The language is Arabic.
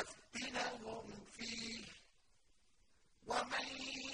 لِنَفْتِنَهُمْ فِيهِ ۚ. وَمَن